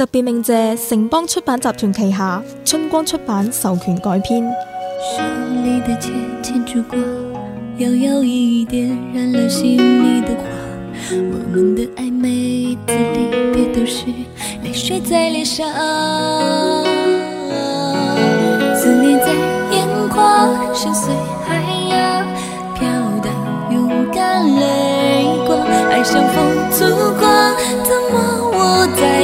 特别名谢城邦出版集团旗下春光出版授权改编。